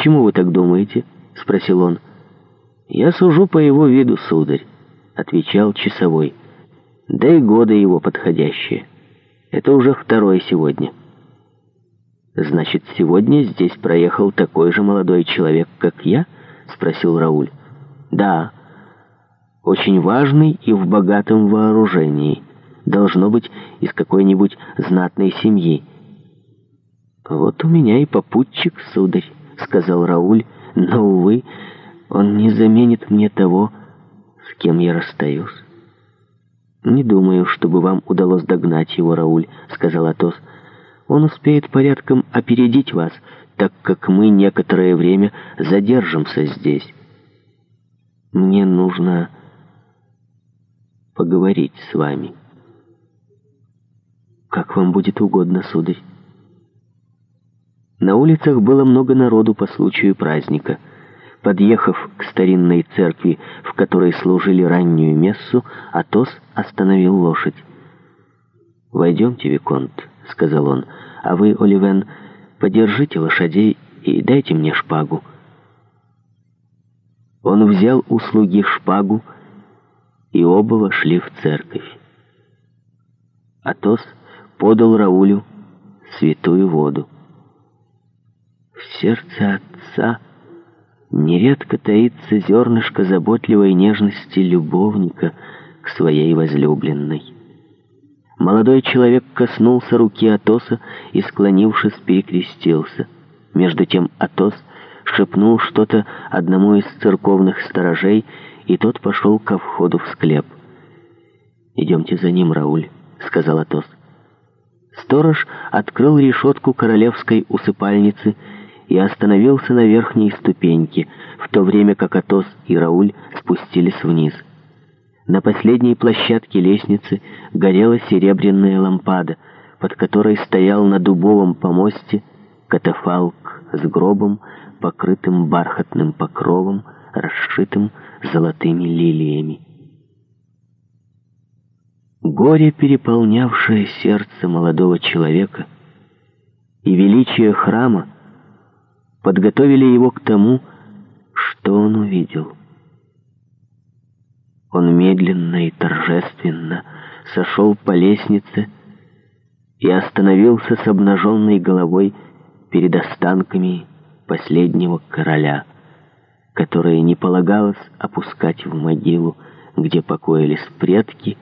«Почему вы так думаете?» — спросил он. «Я сужу по его виду, сударь», — отвечал часовой. «Да и годы его подходящие. Это уже второй сегодня». «Значит, сегодня здесь проехал такой же молодой человек, как я?» — спросил Рауль. «Да. Очень важный и в богатом вооружении. Должно быть из какой-нибудь знатной семьи». «Вот у меня и попутчик, сударь» сказал Рауль, но, увы, он не заменит мне того, с кем я расстаюсь. «Не думаю, чтобы вам удалось догнать его, Рауль», — сказал Атос. «Он успеет порядком опередить вас, так как мы некоторое время задержимся здесь». «Мне нужно поговорить с вами». «Как вам будет угодно, сударь» улицах было много народу по случаю праздника. Подъехав к старинной церкви, в которой служили раннюю мессу, Атос остановил лошадь. «Войдемте, Виконт», — сказал он, — «а вы, Оливен, подержите лошадей и дайте мне шпагу». Он взял у слуги шпагу, и оба вошли в церковь. Атос подал Раулю святую воду сердце отца нередко таится зернышко заботливой нежности любовника к своей возлюбленной. Молодой человек коснулся руки Атоса и, склонившись, перекрестился. Между тем Атос шепнул что-то одному из церковных сторожей, и тот пошел ко входу в склеп. «Идемте за ним, Рауль», — сказал Атос. Сторож открыл решетку королевской усыпальницы и остановился на верхней ступеньке, в то время как Атос и Рауль спустились вниз. На последней площадке лестницы горела серебряная лампада, под которой стоял на дубовом помосте катафалк с гробом, покрытым бархатным покровом, расшитым золотыми лилиями. Горе, переполнявшее сердце молодого человека, и величие храма — подготовили его к тому, что он увидел. Он медленно и торжественно сошел по лестнице и остановился с обнаженной головой перед останками последнего короля, которые не полагалось опускать в могилу, где покоились предки,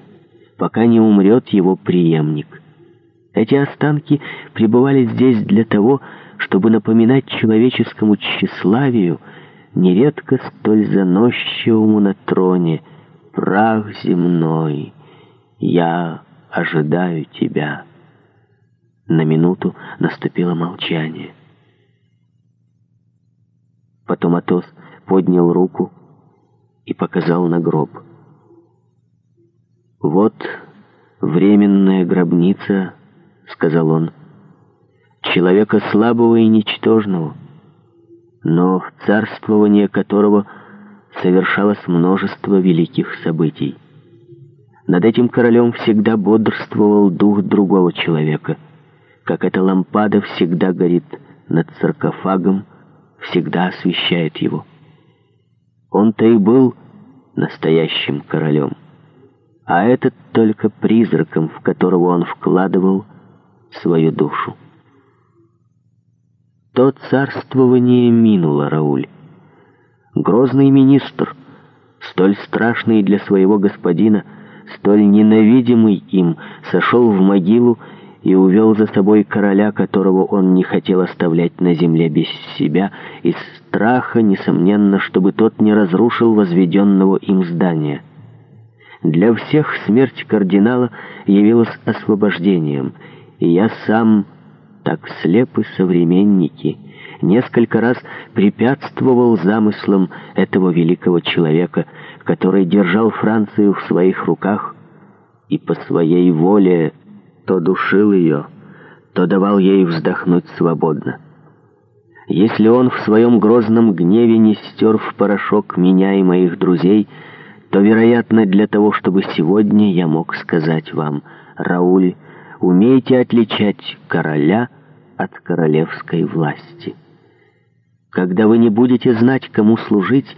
пока не умрет его преемник. Эти останки пребывали здесь для того, чтобы чтобы напоминать человеческому тщеславию, нередко столь заносчивому на троне, прах земной, я ожидаю тебя. На минуту наступило молчание. Потом Атос поднял руку и показал на гроб. «Вот временная гробница», — сказал он, — человека слабого и ничтожного, но в царствование которого совершалось множество великих событий. Над этим королем всегда бодрствовал дух другого человека, как эта лампада всегда горит над саркофагом, всегда освещает его. Он-то и был настоящим королем, а этот только призраком, в которого он вкладывал свою душу. То царствование минуло, Рауль. Грозный министр, столь страшный для своего господина, столь ненавидимый им, сошел в могилу и увел за собой короля, которого он не хотел оставлять на земле без себя, из страха, несомненно, чтобы тот не разрушил возведенного им здания. Для всех смерть кардинала явилась освобождением, и я сам так слепы современники, несколько раз препятствовал замыслам этого великого человека, который держал Францию в своих руках и по своей воле то душил ее, то давал ей вздохнуть свободно. Если он в своем грозном гневе не стер в порошок меня и моих друзей, то, вероятно, для того, чтобы сегодня я мог сказать вам, Рауль, умейте отличать короля от королевской власти. Когда вы не будете знать, кому служить,